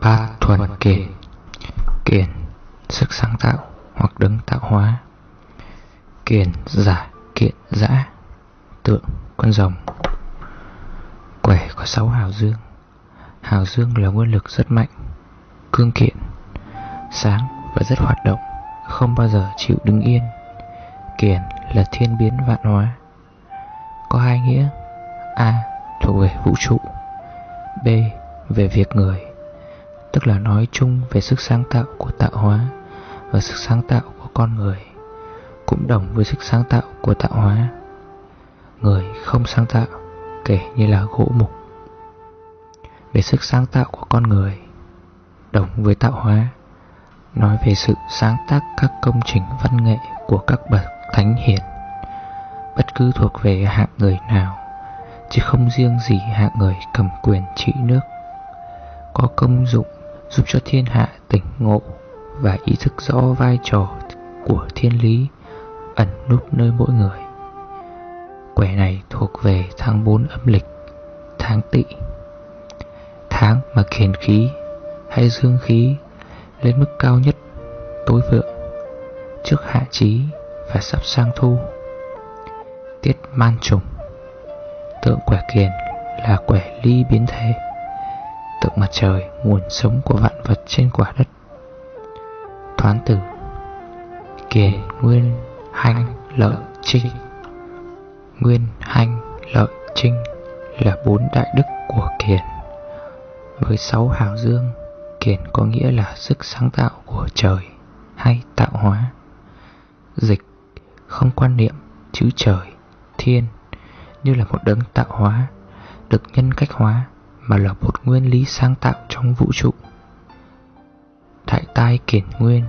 Ba thuần kiện, kiện Sức sáng tạo hoặc đứng tạo hóa. Kiện giả kiện dã Tượng con rồng. Quẻ có 6 hào dương. Hào dương là nguyên lực rất mạnh Cương kiện Sáng và rất hoạt động Không bao giờ chịu đứng yên. Kiện là thiên biến vạn hóa. Có hai nghĩa A. Thuộc về vũ trụ B. Về việc người. Tức là nói chung về sức sáng tạo của tạo hóa Và sức sáng tạo của con người, Cũng đồng với sức sáng tạo của tạo hóa. Người không sáng tạo, Kể như là gỗ mục. Về sức sáng tạo của con người, Đồng với tạo hóa, Nói về sự sáng tác các công trình văn nghệ của các bậc thánh hiền, Bất cứ thuộc về hạng người nào, Chứ không riêng gì hạng người cầm quyền trị nước. Có công dụng giúp cho thiên hạ tỉnh ngộ Và ý thức rõ vai trò của thiên lý ẩn núp nơi mỗi người. Quẻ này thuộc về tháng 4 âm lịch, tháng tỵ. Tháng mà khiển khí hay dương khí lên mức cao nhất tối vượng Trước hạ trí và sắp sang thu. Tiết man trùng Tượng quẻ kiền là quẻ ly biến thế Tượng mặt trời nguồn sống của vạn vật trên quả đất. Thoán tử. Kiền nguyên hanh lợi trinh. Nguyên hanh lợi trinh là bốn đại đức của kiền. Với sáu hào dương Kiền có nghĩa là sức sáng tạo của trời hay tạo hóa. Dịch không quan niệm chữ trời, thiên như là một đấng tạo hóa Được nhân cách hóa mà là một nguyên lý sáng tạo trong vũ trụ. Đại tai kiển nguyên,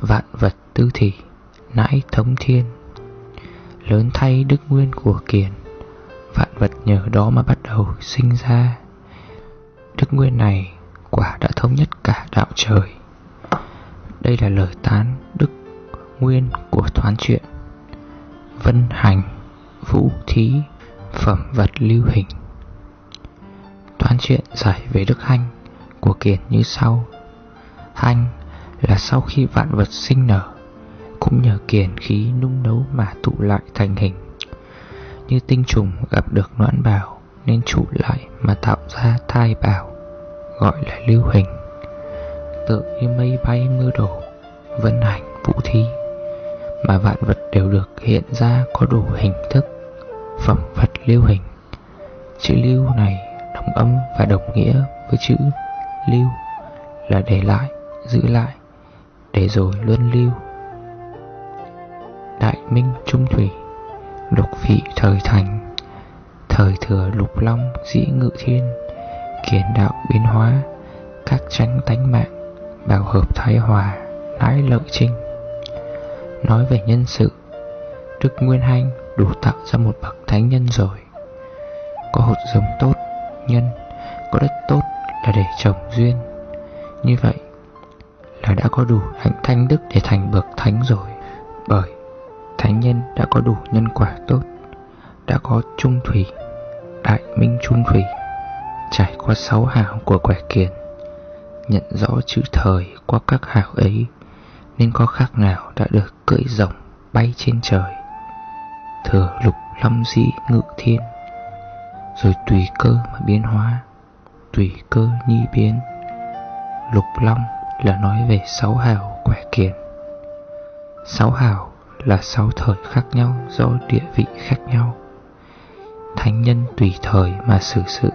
Vạn vật tư thị Nãi thống thiên. Lớn thay đức nguyên của kiển Vạn vật nhờ đó mà bắt đầu sinh ra. Đức nguyên này quả đã thống nhất cả đạo trời. Đây là lời tán đức nguyên của thoán chuyện Vân hành, Vũ thí, Phẩm vật lưu hình. Toán chuyện giải về đức hanh, Của kiền như sau. Hanh là sau khi vạn vật sinh nở, Cũng nhờ kiền khí nung nấu mà tụ lại thành hình. Như tinh trùng gặp được noãn bào, Nên trụ lại mà tạo ra thai bào, Gọi là lưu hình. Tự như mây bay mưa đổ, Vân hành vũ thí Mà vạn vật đều được hiện ra có đủ hình thức, Phẩm vật lưu hình. Chữ lưu này đồng âm và đồng nghĩa với chữ lưu là để lại, giữ lại, để rồi luân lưu. Đại minh trung thủy, lục vị thời thành, thời thừa lục long dĩ ngự thiên, kiến đạo biến hóa, các tranh tánh mạng, bảo hợp thái hòa, nãi lợi trinh. Nói về nhân sự, Đức Nguyên Hanh đủ tạo ra một bậc thánh nhân rồi Có hột giống tốt, nhân Có đất tốt là để trồng duyên. Như vậy là đã có đủ hạnh thanh đức để thành bậc thánh rồi. Bởi thánh nhân đã có đủ nhân quả tốt Đã có trung thủy, đại minh trung thủy Trải qua sáu hào của quẻ kiền Nhận rõ chữ thời qua các hào ấy Nên có khác nào đã được cưỡi rồng bay trên trời. Thừa lục lâm dĩ ngự thiên. Rồi tùy cơ mà biến hóa, Tùy cơ nhi biến. Lục long là nói về sáu hào quẻ kiền Sáu hào là sáu thời khác nhau do địa vị khác nhau. Thánh nhân tùy thời mà xử sự,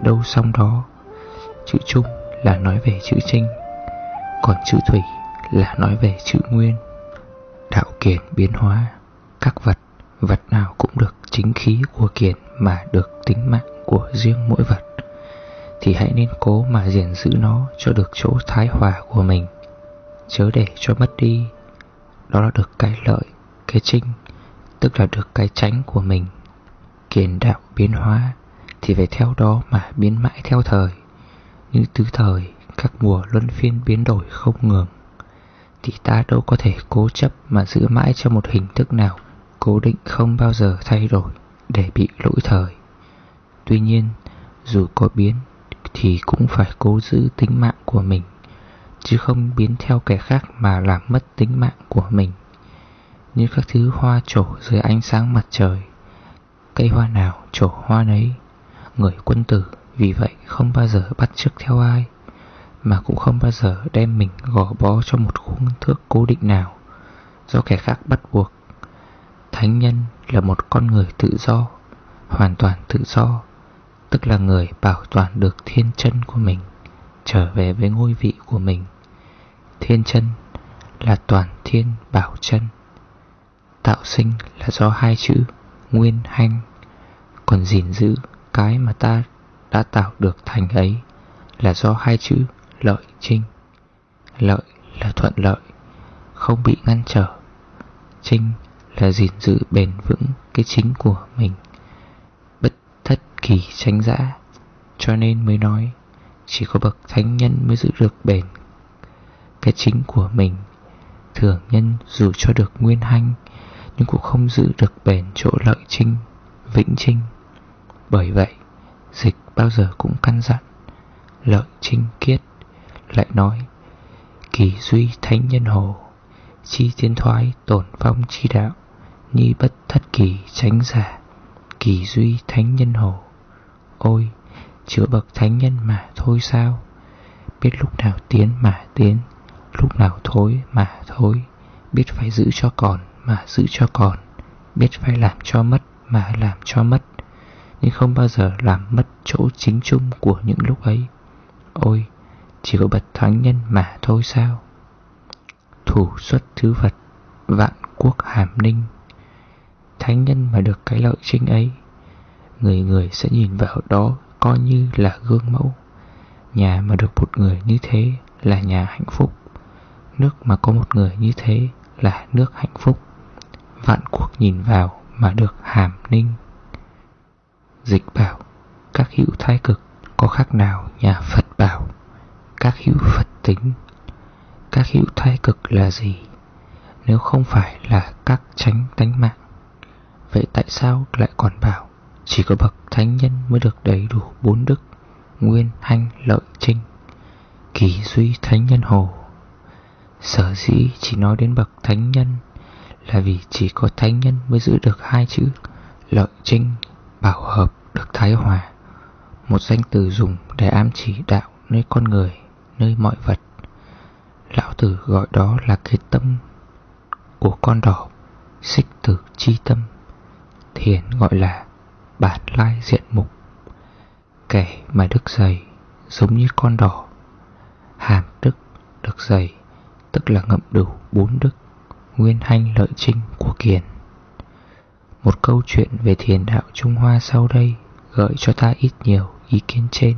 đâu xong đó. Chữ trung là nói về chữ trinh, Còn chữ thủy là nói về chữ nguyên. Đạo kiền biến hóa, Các vật Vật nào cũng được chính khí của kiền mà được tính mạng của riêng mỗi vật Thì hãy nên cố mà gìn giữ nó cho được chỗ thái hòa của mình. Chớ để cho mất đi. Đó là được cái lợi, cái trinh Tức là được cái tránh của mình. Kiền đạo biến hóa Thì phải theo đó mà biến mãi theo thời. Như tứ thời Các mùa luân phiên biến đổi không ngừng Thì ta đâu có thể cố chấp mà giữ mãi cho một hình thức nào cố định không bao giờ thay đổi để bị lỗi thời. Tuy nhiên, dù có biến thì cũng phải cố giữ tính mạng của mình Chứ không biến theo kẻ khác mà làm mất tính mạng của mình Như các thứ hoa trổ dưới ánh sáng mặt trời Cây hoa nào trổ hoa nấy Người quân tử vì vậy không bao giờ bắt chước theo ai Mà cũng không bao giờ đem mình gò bó cho một khuôn thước cố định nào Do kẻ khác bắt buộc Thánh nhân là một con người tự do, Hoàn toàn tự do, Tức là người bảo toàn được thiên chân của mình, Trở về với ngôi vị của mình. Thiên chân là toàn thiên bảo chân, Tạo sinh là do hai chữ Nguyên hanh. Còn gìn giữ cái mà ta đã tạo được thành ấy Là do hai chữ lợi trinh. Lợi là thuận lợi, Không bị ngăn trở. Trinh là gìn giữ bền vững cái chính của mình. Bất thất kỳ tranh giã, Cho nên mới nói, Chỉ có bậc thánh nhân mới giữ được bền. Cái chính của mình, Thường nhân dù cho được nguyên hanh, Nhưng cũng không giữ được bền chỗ lợi trinh, Vĩnh trinh. Bởi vậy, Dịch bao giờ cũng căn dặn, Lợi trinh kiết, Lại nói, Kỳ duy thánh nhân hồ, Chi tiến thoái tổn phong chi đạo. Nhi bất thất kỳ tránh giả Kỳ duy thánh nhân hồ. Ôi, Chữa bậc thánh nhân mà thôi sao? Biết lúc nào tiến mà tiến, Lúc nào thối mà thối. Biết phải giữ cho còn mà giữ cho còn, Biết phải làm cho mất mà làm cho mất. Nhưng không bao giờ làm mất chỗ chính chung của những lúc ấy. Ôi Chỉ có bậc thánh nhân mà thôi sao? Thủ xuất thứ vật Vạn quốc hàm ninh. Thánh nhân mà được cái lợi chính ấy. Người người sẽ nhìn vào đó Coi như là gương mẫu. Nhà mà được một người như thế Là nhà hạnh phúc. Nước mà có một người như thế Là nước hạnh phúc. Vạn quốc nhìn vào mà được hàm ninh. Dịch bảo, Các hữu thái cực, Có khác nào nhà Phật bảo, Các hữu Phật tính? Các hữu thái cực là gì? Nếu không phải là các tránh tánh mạng Vậy tại sao lại còn bảo Chỉ có bậc thánh nhân mới được đầy đủ bốn đức Nguyên, hanh, lợi, trinh? Kỳ duy thánh nhân hồ. Sở dĩ chỉ nói đến bậc thánh nhân Là vì chỉ có thánh nhân mới giữ được hai chữ Lợi trinh, bảo hợp được thái hòa. Một danh từ dùng để ám chỉ đạo nơi con người, nơi mọi vật. Lão tử gọi đó là cái tâm của con đỏ Xích tử chi tâm. Thiền gọi là bản lai diện mục. Kẻ mà đức dày giống như con đỏ, Hàm đức được dày Tức là ngậm đủ bốn đức, Nguyên hanh lợi trinh của kiền. Một câu chuyện về thiền đạo Trung Hoa sau đây Gợi cho ta ít nhiều ý kiến trên.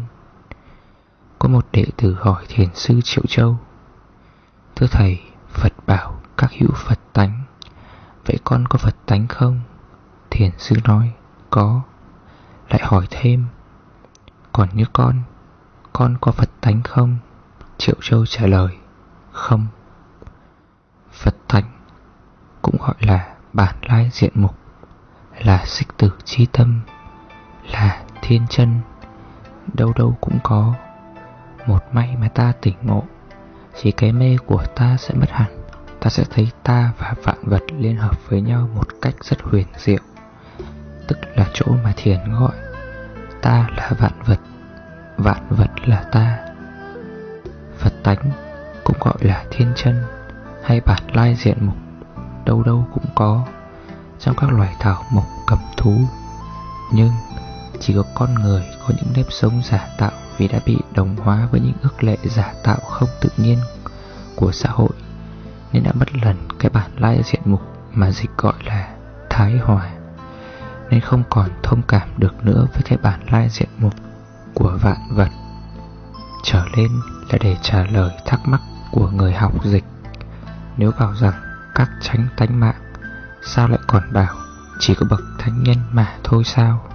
Có một đệ tử hỏi thiền sư Triệu Châu, Thưa thầy, Phật bảo các hữu Phật tánh, Vậy con có Phật tánh không? Thiền sư nói, Có. Lại hỏi thêm, Còn như con Con có Phật tánh không? Triệu Châu trả lời, Không. Phật tánh Cũng gọi là bản lai diện mục, Là xích tử chi tâm, Là thiên chân. Đâu đâu cũng có. Một may mà ta tỉnh ngộ, Chỉ cái mê của ta sẽ mất hẳn. Ta sẽ thấy ta và vạn vật liên hợp với nhau một cách rất huyền diệu. Tức là chỗ mà thiền gọi. Ta là vạn vật Vạn vật là ta. Phật tánh cũng gọi là thiên chân, Hay bản lai diện mục, Đâu đâu cũng có. Trong các loài thảo mộc cầm thú, Nhưng chỉ có con người có những nếp sống giả tạo Vì đã bị đồng hóa với những ước lệ giả tạo không tự nhiên của xã hội, Nên đã mất lần cái bản lai diện mục mà dịch gọi là Thái Hòa nên không còn thông cảm được nữa với cái bản lai diện mục của vạn vật. Trở lên là để trả lời thắc mắc của người học dịch. Nếu bảo rằng các tránh tánh mạng, sao lại còn bảo chỉ có bậc thánh nhân mà thôi sao?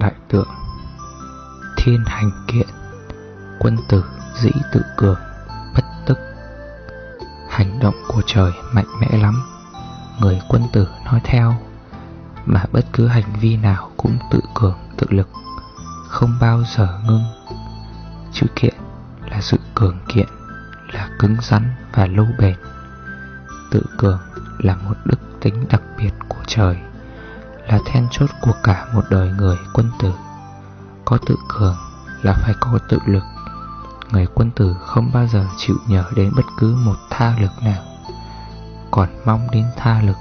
Đại tượng Thiên hành kiện Quân tử dĩ tự cường Bất tức Hành động của trời mạnh mẽ lắm Người quân tử nói theo mà bất cứ hành vi nào cũng tự cường, tự lực, không bao giờ ngưng. Chữ kiện là sự cường kiện, Là cứng rắn và lâu bền. Tự cường là một đức tính đặc biệt của trời, Là then chốt của cả một đời người quân tử. Có tự cường là phải có tự lực. Người quân tử không bao giờ chịu nhờ đến bất cứ một tha lực nào. Còn mong đến tha lực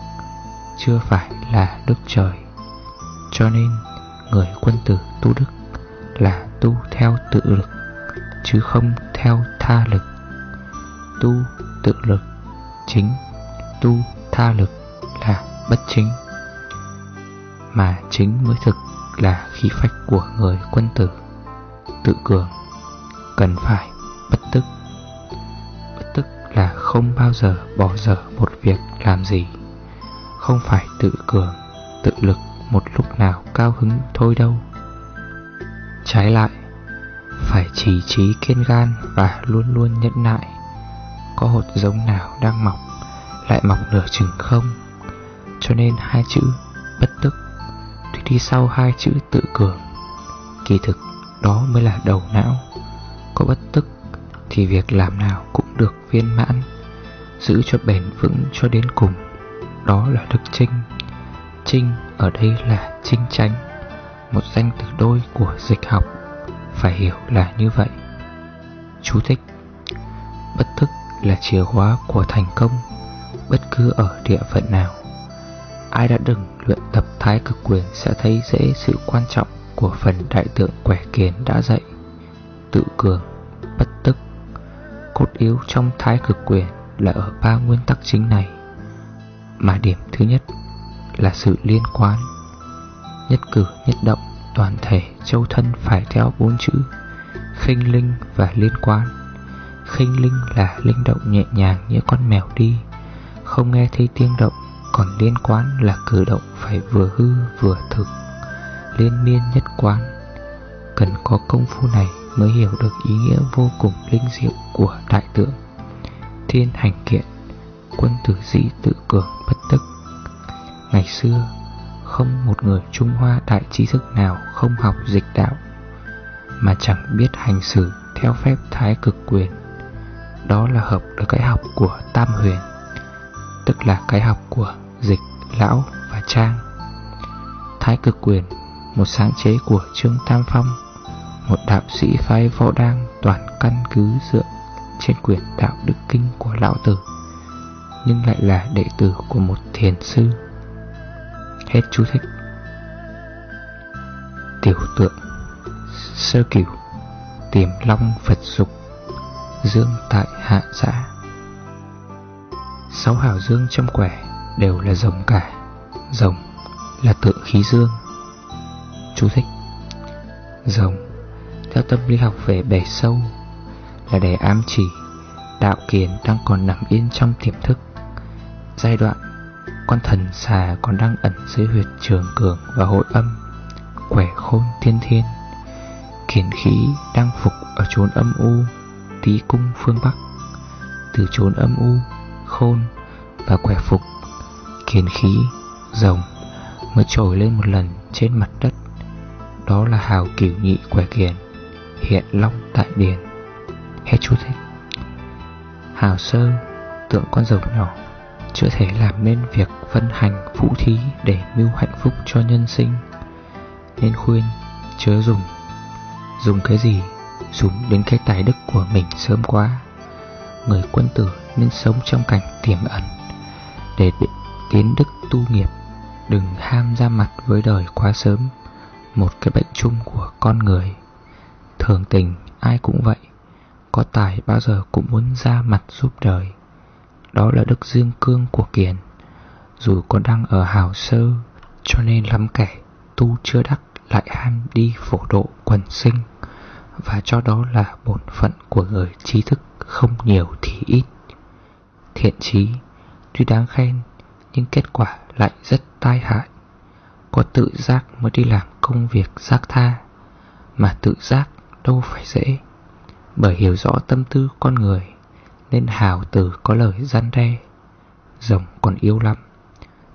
chưa phải là đức trời. Cho nên, người quân tử tu đức Là tu theo tự lực, Chứ không theo tha lực. Tu tự lực chính, Tu tha lực là bất chính, Mà chính mới thực là khí phách của người quân tử. Tự cường cần phải bất tức. Bất tức là không bao giờ bỏ dở một việc làm gì. Không phải tự cường, tự lực một lúc nào cao hứng thôi đâu. Trái lại, phải chỉ trí kiên gan và luôn luôn nhẫn nại. Có hột giống nào đang mọc, lại mọc nửa chừng không? Cho nên hai chữ bất tức thì đi sau hai chữ tự cường Kỳ thực đó mới là đầu não. Có bất tức Thì việc làm nào cũng được viên mãn Giữ cho bền vững cho đến cùng. Đó là đức trinh Trinh ở đây là trinh tránh Một danh từ đôi của dịch học. Phải hiểu là như vậy. Chú thích. Bất thức là chìa khóa của thành công Bất cứ ở địa phận nào. Ai đã đừng luyện tập thái cực quyền Sẽ thấy dễ sự quan trọng của phần đại tượng quẻ kiến đã dạy. Tự cường, bất tức. Cốt yếu trong thái cực quyền là ở ba nguyên tắc chính này. Mà điểm thứ nhất là sự liên quan. Nhất cử nhất động toàn thể châu thân phải theo bốn chữ khinh linh và liên quan. Khinh linh là linh động nhẹ nhàng như con mèo đi, không nghe thấy tiếng động, còn liên quan là cử động phải vừa hư vừa thực, liên miên nhất quán. Cần có công phu này mới hiểu được ý nghĩa vô cùng linh diệu của đại tượng Thiên hành kiện Quân tử dĩ tự cường Ngày xưa Không một người Trung Hoa đại trí thức nào Không học dịch đạo Mà chẳng biết hành xử Theo phép thái cực quyền. Đó là hợp được cái học của Tam Huyền Tức là cái học của Dịch, Lão và Trang. Thái cực quyền Một sáng chế của Trương Tam Phong một đạo sĩ phái võ đang toàn căn cứ dựa trên quyển đạo đức kinh của lão tử nhưng lại là đệ tử của một thiền sư hết chú thích. Tiểu tượng, sơ cửu tiềm long phật dục, dương tại hạ xã sáu hào dương trong quẻ đều là rồng cả. Rồng là tượng khí dương. Chú thích, rồng, theo tâm lý học về bể sâu, là để ám chỉ đạo kiền đang còn nằm yên trong tiềm thức. Giai đoạn con thần xà còn đang ẩn dưới huyệt trường cường và hội âm, quẻ khôn thiên thiên. Kiến khí đang phục ở chốn âm u, tí cung phương Bắc. Từ chốn âm u, khôn và quẻ phục, kiến khí, rồng mới trồi lên một lần trên mặt đất. Đó là hào cửu nhị quẻ kiền hiện long tại điền Hết chú thích Hào sơ tượng con rồng nhỏ chưa thể làm nên việc phân hành vũ thí Để mưu hạnh phúc cho nhân sinh. Nên khuyên, chớ dùng. Dùng cái gì? Dùng đến cái tài đức của mình sớm quá. Người quân tử nên sống trong cảnh tiềm ẩn, Để tiến đức tu nghiệp. Đừng ham ra mặt với đời quá sớm, Một cái bệnh chung của con người. Thường tình, ai cũng vậy. Có tài bao giờ cũng muốn ra mặt giúp đời. Đó là đức dương cương của Kiền. Dù còn đang ở hào sơ, Cho nên lắm kẻ tu chưa đắc lại ham đi phổ độ quần sinh, Và cho đó là bổn phận của người trí thức không nhiều thì ít. Thiện trí tuy đáng khen, Nhưng kết quả lại rất tai hại. Có tự giác mới đi làm công việc giác tha, Mà tự giác đâu phải dễ. Bởi hiểu rõ tâm tư con người nên hào tử có lời gian đe. Rồng còn yếu lắm,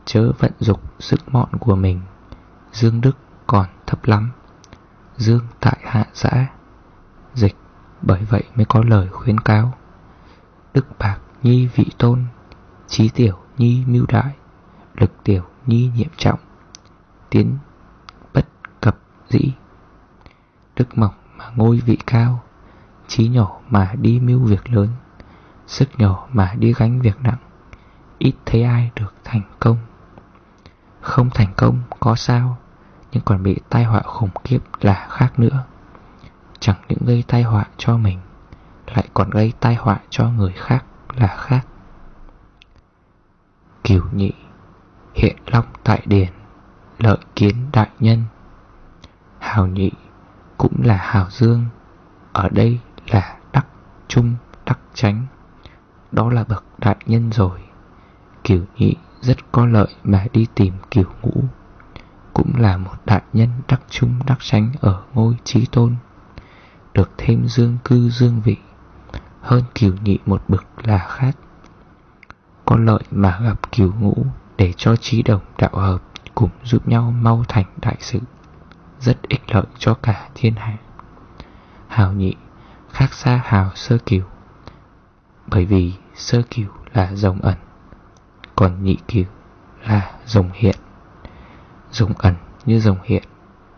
Chớ vận dục sức mọn của mình. Dương đức còn thấp lắm. Dương tại hạ giã. Dịch bởi vậy mới có lời khuyến cáo. Đức bạc nhi vị tôn Trí tiểu nhi mưu đại, Lực tiểu nhi nhiệm trọng, Tiến bất cập dĩ. Đức mỏng mà ngôi vị cao Trí nhỏ mà đi mưu việc lớn. Sức nhỏ mà đi gánh việc nặng. Ít thấy ai được thành công. Không thành công có sao, Nhưng còn bị tai họa khủng khiếp là khác nữa. Chẳng những gây tai họa cho mình, Lại còn gây tai họa cho người khác là khác. Cửu nhị, Hiện long tại điển Lợi kiến đại nhân. Hào nhị Cũng là hào dương, Ở đây là đắc trung, đắc tránh đó là bậc đại nhân rồi. Kiểu nhị rất có lợi mà đi tìm kiểu ngũ. Cũng là một đại nhân đắc trung đắc tránh ở ngôi trí tôn. Được thêm dương cư dương vị. Hơn kiểu nhị một bậc là khác. Có lợi mà gặp kiểu ngũ Để cho trí đồng đạo hợp Cùng giúp nhau mau thành đại sự. Rất ích lợi cho cả thiên hạ. Hào nhị, khác xa hào sơ kiểu. Bởi vì sơ cửu là rồng ẩn, Còn nhị cửu là rồng hiện. Rồng ẩn như rồng hiện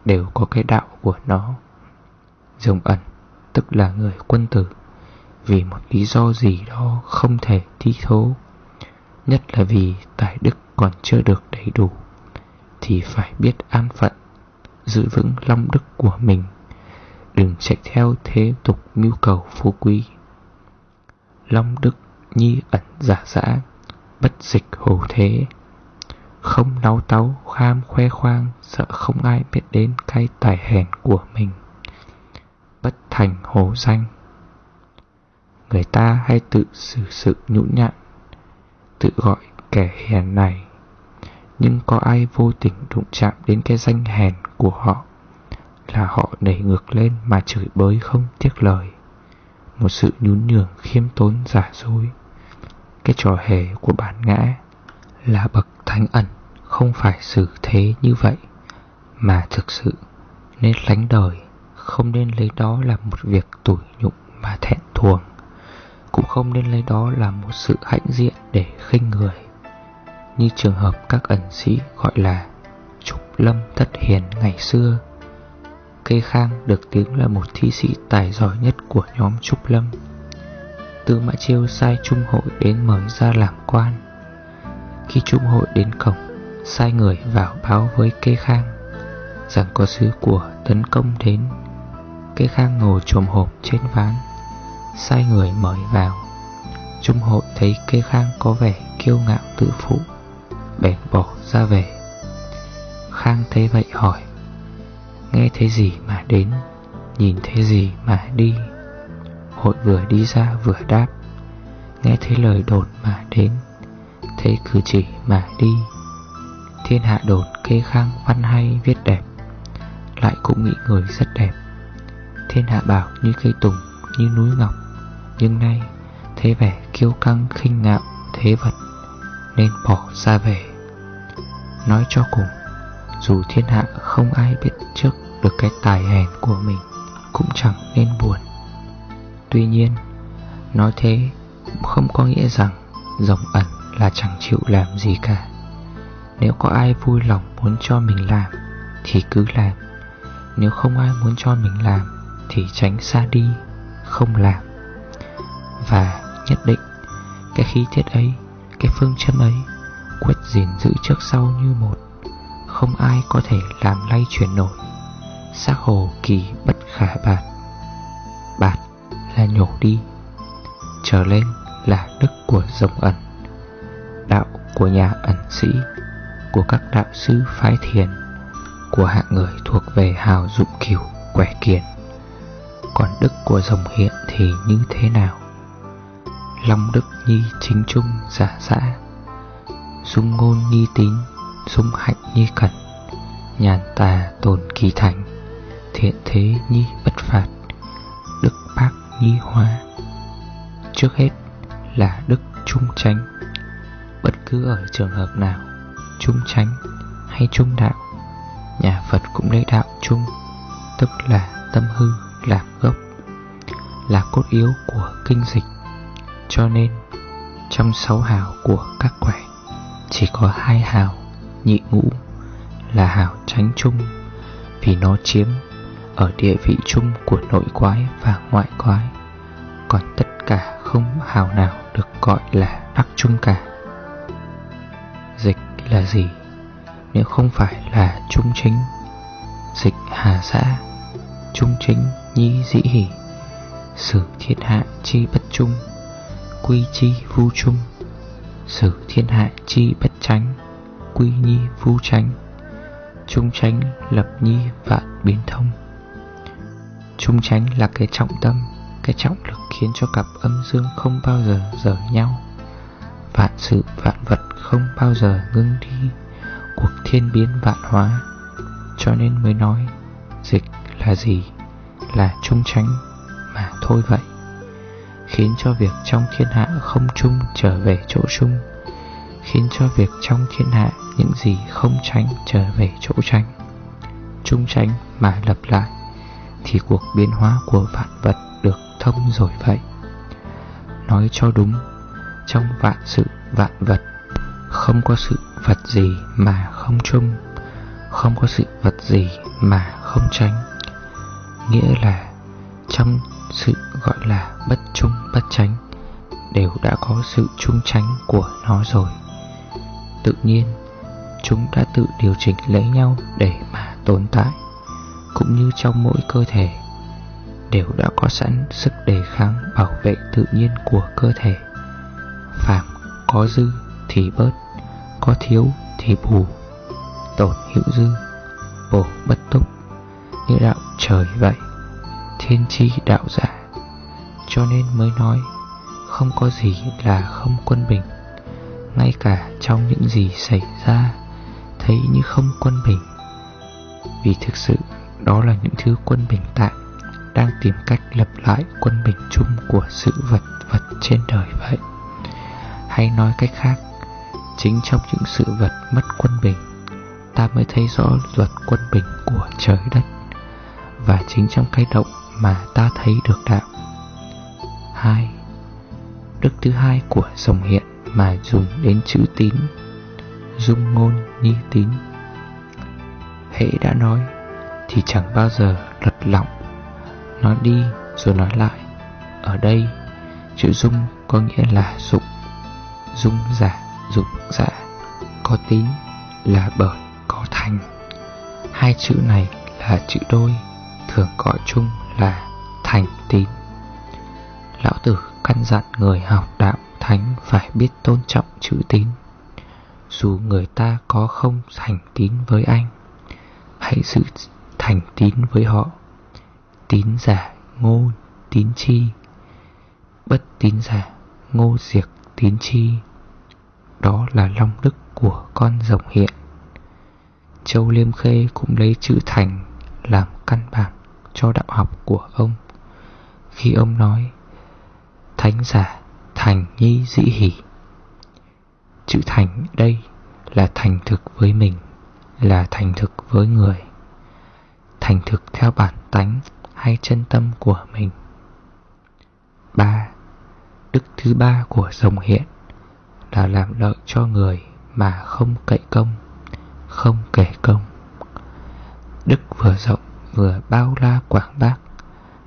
Đều có cái đạo của nó. Rồng ẩn tức là người quân tử, Vì một lý do gì đó không thể thi thố. Nhất là vì tài đức còn chưa được đầy đủ, Thì phải biết an phận, Giữ vững long đức của mình, Đừng chạy theo thế tục mưu cầu phú quý. Long đức nhi ẩn giả dã, Bất dịch hồ thế. Không náo táu kham khoe khoang, Sợ không ai biết đến cái tài hèn của mình. Bất thành hồ danh. Người ta hay tự xử sự nhũn nhặn, Tự gọi kẻ hèn này. Nhưng có ai vô tình đụng chạm đến cái danh hèn của họ, là họ đẩy ngược lên mà chửi bới không tiếc lời. Một sự nhún nhường khiêm tốn giả dối. Cái trò hề của bản ngã là bậc thánh ẩn Không phải xử thế như vậy, Mà thực sự nên lánh đời, Không nên lấy đó là một việc tủi nhục mà thẹn thuồng Cũng không nên lấy đó là một sự hãnh diện để khinh người. Như trường hợp các ẩn sĩ gọi là Trục lâm thất hiền ngày xưa Cây Khang được tiếng là một thi sĩ tài giỏi nhất của nhóm Trúc Lâm. Tư Mã Chiêu sai Trung hội đến mời ra làm quan. Khi Trung hội đến cổng, Sai người vào báo với Kê Khang Rằng có sứ của tấn công đến. Kê Khang ngồi trồm hộp trên ván, Sai người mời vào. Trung hội thấy Kê Khang có vẻ kiêu ngạo tự phụ, Bèn bỏ ra về. Khang thấy vậy hỏi, Nghe thấy gì mà đến? Nhìn thấy gì mà đi? Hội vừa đi ra vừa đáp. Nghe thấy lời đồn mà đến, Thấy cử chỉ mà đi. Thiên hạ đồn kê khang văn hay viết đẹp, Lại cũng nghĩ người rất đẹp. Thiên hạ bảo như cây tùng, Như núi ngọc, Nhưng nay thấy vẻ kiêu căng khinh ngạo Thế vật, Nên bỏ ra về. Nói cho cùng, Dù thiên hạ không ai biết trước được cái tài hèn của mình, Cũng chẳng nên buồn. Tuy nhiên, Nói thế cũng không có nghĩa rằng Rồng ẩn là chẳng chịu làm gì cả. Nếu có ai vui lòng muốn cho mình làm, Thì cứ làm. Nếu không ai muốn cho mình làm, Thì tránh xa đi, Không làm. Và nhất định, Cái khí tiết ấy, Cái phương châm ấy, Quyết gìn giữ trước sau như một. Không ai có thể làm lay chuyển nổi. Xác hồ kỳ bất khả bản là nhổ đi. Trở lên là đức của rồng ẩn, Đạo của nhà ẩn sĩ, Của các đạo sư phái thiền, Của hạng người thuộc về hào dụng kiểu quẻ kiền. Còn đức của rồng hiện thì như thế nào? Long đức nhi chính trung giả dã, Dung ngôn nhi tín, Dung hạnh nhi cẩn Nhàn tà tồn kỳ thành, Thiện thế nhi bất phạt nghi nhi hóa Trước hết là đức trung tránh Bất cứ ở trường hợp nào Trung tránh hay trung đạo Nhà Phật cũng lấy đạo trung tức là tâm hư làm gốc, là cốt yếu của kinh dịch. Cho nên, trong sáu hào của các quẻ, chỉ có hai hào nhị ngũ là hào tránh chung vì nó chiếm ở địa vị chung của nội quái và ngoại quái. Còn tất cả không hào nào được gọi là đắc chung cả. Dịch là gì? Nếu không phải là trung chính. Dịch hà xã trung chính nhi dĩ hỉ, sử thiên hạ chi bất trung quy chi vu trung sử thiên hạ chi bất tránh quy nhi vu tránh trung tránh lập nhi vạn biến thông trung tránh là cái trọng tâm, cái trọng lực khiến cho cặp âm dương không bao giờ rời nhau. Vạn sự, vạn vật không bao giờ ngưng đi, cuộc thiên biến vạn hóa. Cho nên mới nói, dịch là gì? Là trung tránh mà thôi vậy. Khiến cho việc trong thiên hạ không chung trở về chỗ chung. Khiến cho việc trong thiên hạ những gì không tránh trở về chỗ tránh trung tránh mà lập lại thì cuộc biến hóa của vạn vật được thông rồi vậy. Nói cho đúng, trong vạn sự vạn vật, không có sự vật gì mà không chung, không có sự vật gì mà không tránh nghĩa là trong sự gọi là bất chung bất tránh đều đã có sự chung tránh của nó rồi. Tự nhiên, chúng đã tự điều chỉnh lấy nhau để mà tồn tại cũng như trong mỗi cơ thể, đều đã có sẵn sức đề kháng bảo vệ tự nhiên của cơ thể. Phạm có dư thì bớt, có thiếu thì bù. Tổn hữu dư, bổ bất túc. Như đạo trời vậy, thiên chi đạo giả, cho nên mới nói không có gì là không quân bình. Ngay cả trong những gì xảy ra, thấy như không quân bình. Vì thực sự đó là những thứ quân bình tạm đang tìm cách lập lại quân bình chung của sự vật vật trên đời vậy. Hay nói cách khác, chính trong những sự vật mất quân bình, ta mới thấy rõ luật quân bình của trời đất và chính trong cái động mà ta thấy được đạo. Hai, đức thứ hai của dòng hiện mà dùng đến chữ tín, dung ngôn nhi tín. Hễ đã nói thì chẳng bao giờ lật lọng. Nói đi rồi nói lại, ở đây, chữ dung có nghĩa là dụng. Dung giả, dụng giả có tín là bởi, có thành. Hai chữ này là chữ đôi, thường gọi chung là thành tín. Lão tử căn dặn người học đạo thánh phải biết tôn trọng chữ tín. Dù người ta có không thành tín với anh, hãy giữ thành tín với họ. Tín giả ngô tín chi. Bất tín giả ngô diệt tín chi. Đó là long đức của con rồng hiện. Châu liêm khê cũng lấy chữ thành làm căn bản cho đạo học của ông. Khi ông nói, thánh giả thành nhi dĩ hỷ. Chữ thành đây là thành thực với mình, là thành thực với người thành thực theo bản tánh hay chân tâm của mình. Ba, đức thứ ba của dòng hiện là làm lợi cho người mà không cậy công, không kể công. Đức vừa rộng vừa bao la quảng bác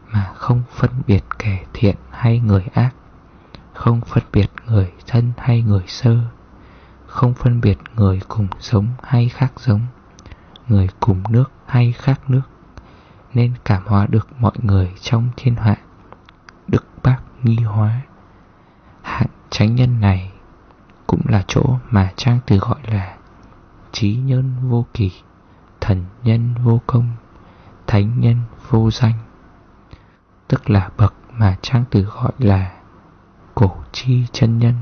mà không phân biệt kẻ thiện hay người ác, không phân biệt người thân hay người sơ, Không phân biệt người cùng giống hay khác giống Người cùng nước hay khác nước, Nên cảm hóa được mọi người trong thiên hạ. Đức bác nghi hóa. Hạng chánh nhân này Cũng là chỗ mà Trang từ gọi là Trí nhân vô kỳ, Thần nhân vô công, Thánh nhân vô danh. Tức là bậc mà Trang từ gọi là cổ chi chân nhân.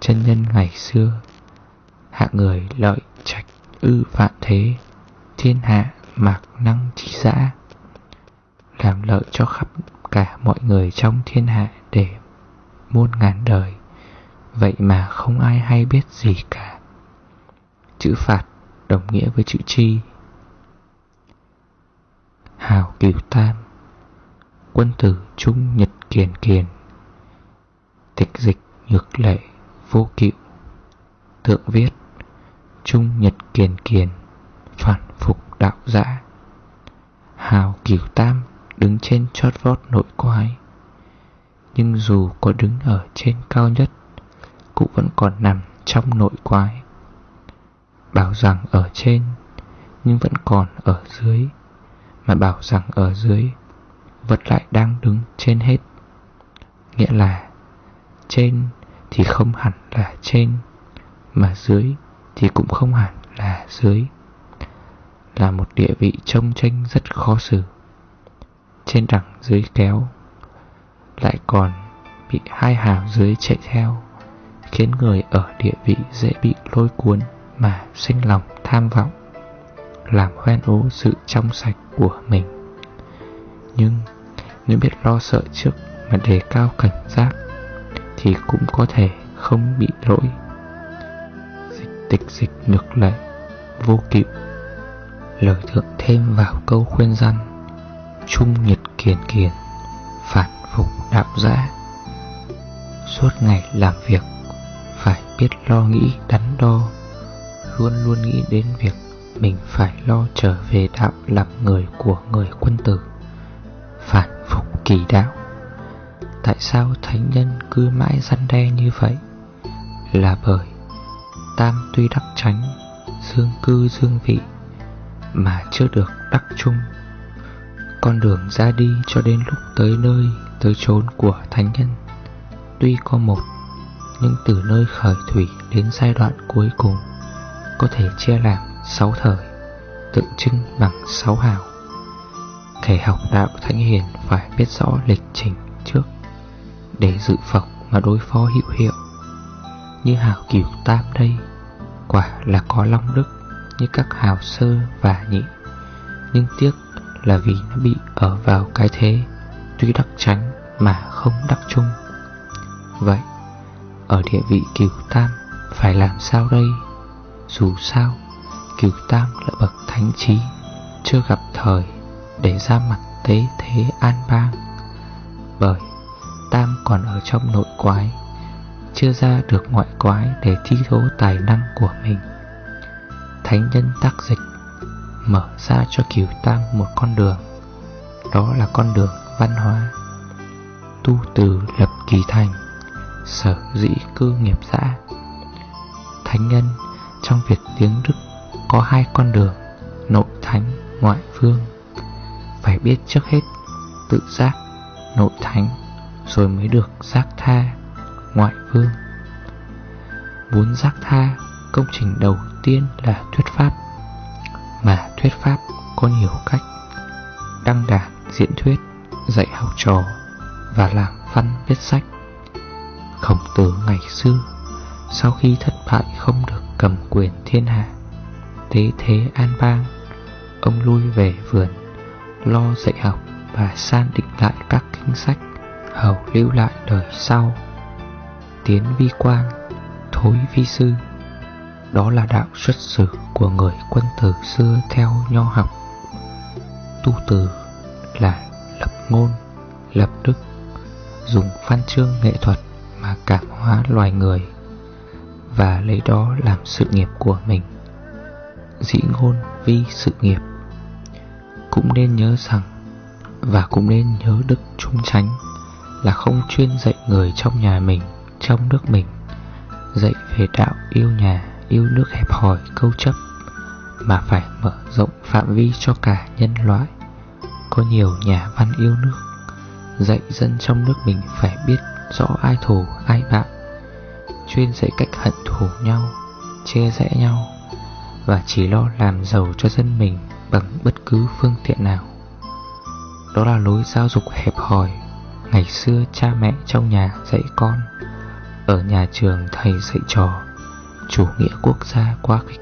Chân nhân ngày xưa Hạ người lợi trạch ư vạn thế. Thiên hạ mạc năng trí giã, Làm lợi cho khắp cả mọi người trong thiên hạ Để muôn ngàn đời. Vậy mà không ai hay biết gì cả. Chữ phạt đồng nghĩa với chữ chi. Hào cửu tam, Quân tử trung nhật kiền kiền, Tịch dịch nhược lệ vô cựu. Tượng viết, Trung nhật kiền kiền, Phản đạo giả Hào cửu tam đứng trên chót vót nội quái. Nhưng dù có đứng ở trên cao nhất, Cũng vẫn còn nằm trong nội quái. Bảo rằng ở trên, Nhưng vẫn còn ở dưới. Mà bảo rằng ở dưới, Vật lại đang đứng trên hết. Nghĩa là, Trên thì không hẳn là trên, Mà dưới thì cũng không hẳn là dưới. Là một địa vị trông tranh rất khó xử. Trên đẳng dưới kéo Lại còn bị hai hào dưới chạy theo, Khiến người ở địa vị dễ bị lôi cuốn Mà sinh lòng tham vọng, Làm hoen ố sự trong sạch của mình. Nhưng nếu biết lo sợ trước mà đề cao cảnh giác Thì cũng có thể không bị lỗi. Dịch tịch dịch ngược lại, Vô kịp Lời thượng thêm vào câu khuyên răn. Trung nhiệt kiền kiền Phản phục đạo giã. Suốt ngày làm việc, Phải biết lo nghĩ đắn đo. Luôn luôn nghĩ đến việc Mình phải lo trở về đạo làm người của người quân tử. Phản phục kỳ đạo. Tại sao thánh nhân cứ mãi răn đe như vậy? Là bởi Tam tuy đắc tránh Dương cư dương vị mà chưa được đắc chung. Con đường ra đi cho đến lúc tới nơi, Tới chốn của thánh nhân. Tuy có một, Nhưng từ nơi khởi thủy đến giai đoạn cuối cùng, Có thể chia làm sáu thời, Tượng trưng bằng sáu hào. Kẻ học đạo thánh hiền phải biết rõ lịch trình trước, Để dự phòng mà đối phó hữu hiệu. Như hào cửu tam đây, Quả là có long đức như các hào sơ và nhị. Nhưng tiếc là vì nó bị ở vào cái thế Tuy đắc tránh mà không đắc chung. Vậy, Ở địa vị cửu tam Phải làm sao đây? Dù sao, Cửu tam là bậc thánh trí, Chưa gặp thời để ra mặt tế thế an bang. Bởi Tam còn ở trong nội quái, Chưa ra được ngoại quái để thi thố tài năng của mình. Thánh nhân tác dịch Mở ra cho cửu Tam một con đường. Đó là con đường văn hóa. Tu từ lập kỳ thành Sở dĩ cư nghiệp xã Thánh nhân trong việc tiếng Đức có hai con đường Nội thánh, ngoại phương phải biết trước hết tự giác, nội thánh Rồi mới được giác tha, ngoại phương Muốn giác tha, công trình đầu tiên là thuyết pháp. Mà thuyết pháp có nhiều cách. Đăng đàn, diễn thuyết, dạy học trò Và làm văn viết sách. Khổng tử ngày xưa Sau khi thất bại không được cầm quyền thiên hạ Tế thế an bang Ông lui về vườn lo dạy học và san định lại các kinh sách hầu lưu lại đời sau. Tiến vi quang, thối vi sư đó là đạo xuất xử của người quân tử xưa theo nho học. Tu từ là lập ngôn lập đức dùng văn chương nghệ thuật mà cảm hóa loài người và lấy đó làm sự nghiệp của mình. Dĩ ngôn vi sự nghiệp. Cũng nên nhớ rằng và cũng nên nhớ đức trung tránh là không chuyên dạy người trong nhà mình, trong nước mình, dạy về đạo yêu nhà, yêu nước hẹp hòi câu chấp, mà phải mở rộng phạm vi cho cả nhân loại. Có nhiều nhà văn yêu nước, dạy dân trong nước mình phải biết rõ ai thù, ai bạn, chuyên dạy cách hận thù nhau, chia rẽ nhau, và chỉ lo làm giàu cho dân mình bằng bất cứ phương tiện nào Đó là lối giáo dục hẹp hòi Ngày xưa cha mẹ trong nhà dạy con Ở nhà trường thầy dạy trò Chủ nghĩa quốc gia quá khích.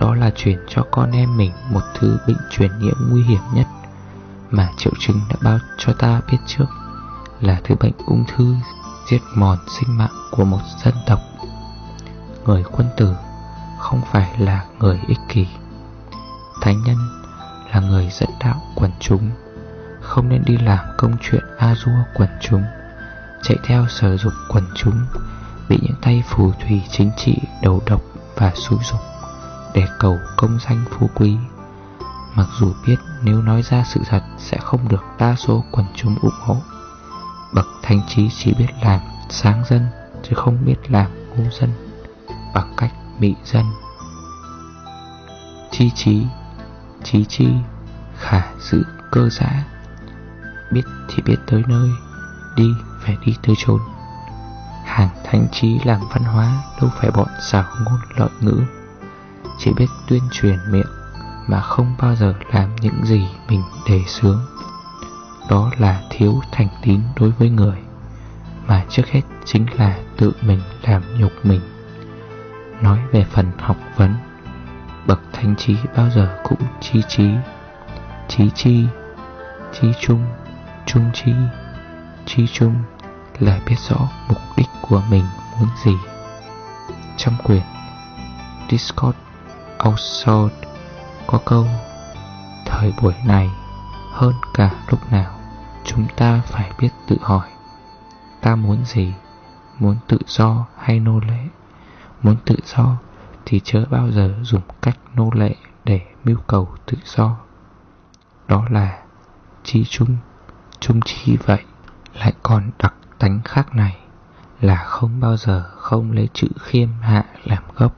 Đó là truyền cho con em mình một thứ bệnh truyền nhiễm nguy hiểm nhất Mà triệu chứng đã báo cho ta biết trước, Là thứ bệnh ung thư giết mòn sinh mạng của một dân tộc. Người quân tử không phải là người ích kỷ. Thánh nhân là người dẫn đạo quần chúng, Không nên đi làm công chuyện a dua quần chúng, Chạy theo sở dục quần chúng Bị những tay phù thủy chính trị đầu độc và xúi dục Để cầu công danh phú quý. Mặc dù biết nếu nói ra sự thật sẽ không được đa số quần chúng ủng hộ Bậc thánh trí chỉ biết làm sáng dân chứ không biết làm ngu dân Bằng cách mị dân. Chi trí, trí chi, khả sự cơ giã Biết thì biết tới nơi, đi phải đi tới chốn. Hàng thánh trí làng văn hóa đâu phải bọn xảo ngôn lợi ngữ. Chỉ biết tuyên truyền miệng mà không bao giờ làm những gì mình đề xướng. Đó là thiếu thành tín đối với người, Mà trước hết chính là tự mình làm nhục mình. Nói về phần học vấn, Bậc thánh trí bao giờ cũng chi trí. Trí chi Chi trung Trung chi Chi trung là biết rõ mục đích của mình muốn gì. Trong quyển Discord Outside có câu, Thời buổi này hơn cả lúc nào, Chúng ta phải biết tự hỏi, Ta muốn gì, Muốn tự do hay nô lệ? Muốn tự do Thì chớ bao giờ dùng cách nô lệ Để mưu cầu tự do. Đó là Chi chung Chung chi vậy Lại còn đặc tánh khác này Là không bao giờ không lấy chữ khiêm hạ làm gốc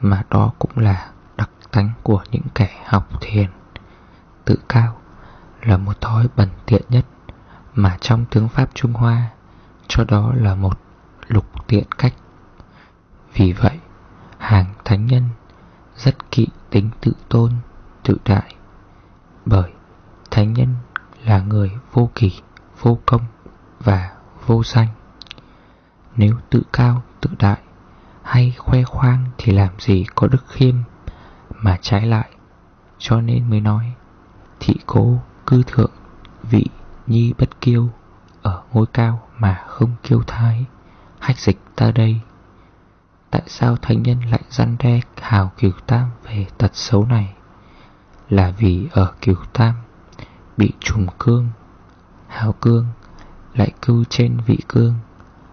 Mà đó cũng là đặc tánh của những kẻ học thiền. Tự cao là một thói bẩn tiện nhất Mà trong tướng Pháp Trung Hoa Cho đó là một lục tiện cách. Vì vậy hàng thánh nhân rất kỵ tính tự tôn, tự đại Bởi thánh nhân là người vô kỳ, vô công và vô danh. Nếu tự cao, tự đại hay khoe khoang thì làm gì có đức khiêm mà trái lại. Cho nên mới nói Thị cố cư thượng Vị nhi bất kiêu Ở ngôi cao mà không kiêu thái Hách dịch ta đây. Tại sao thánh nhân lại răn đe hào cửu tam về tật xấu này? Là vì ở cửu tam Bị trùng cương Hào cương lại cư trên vị cương,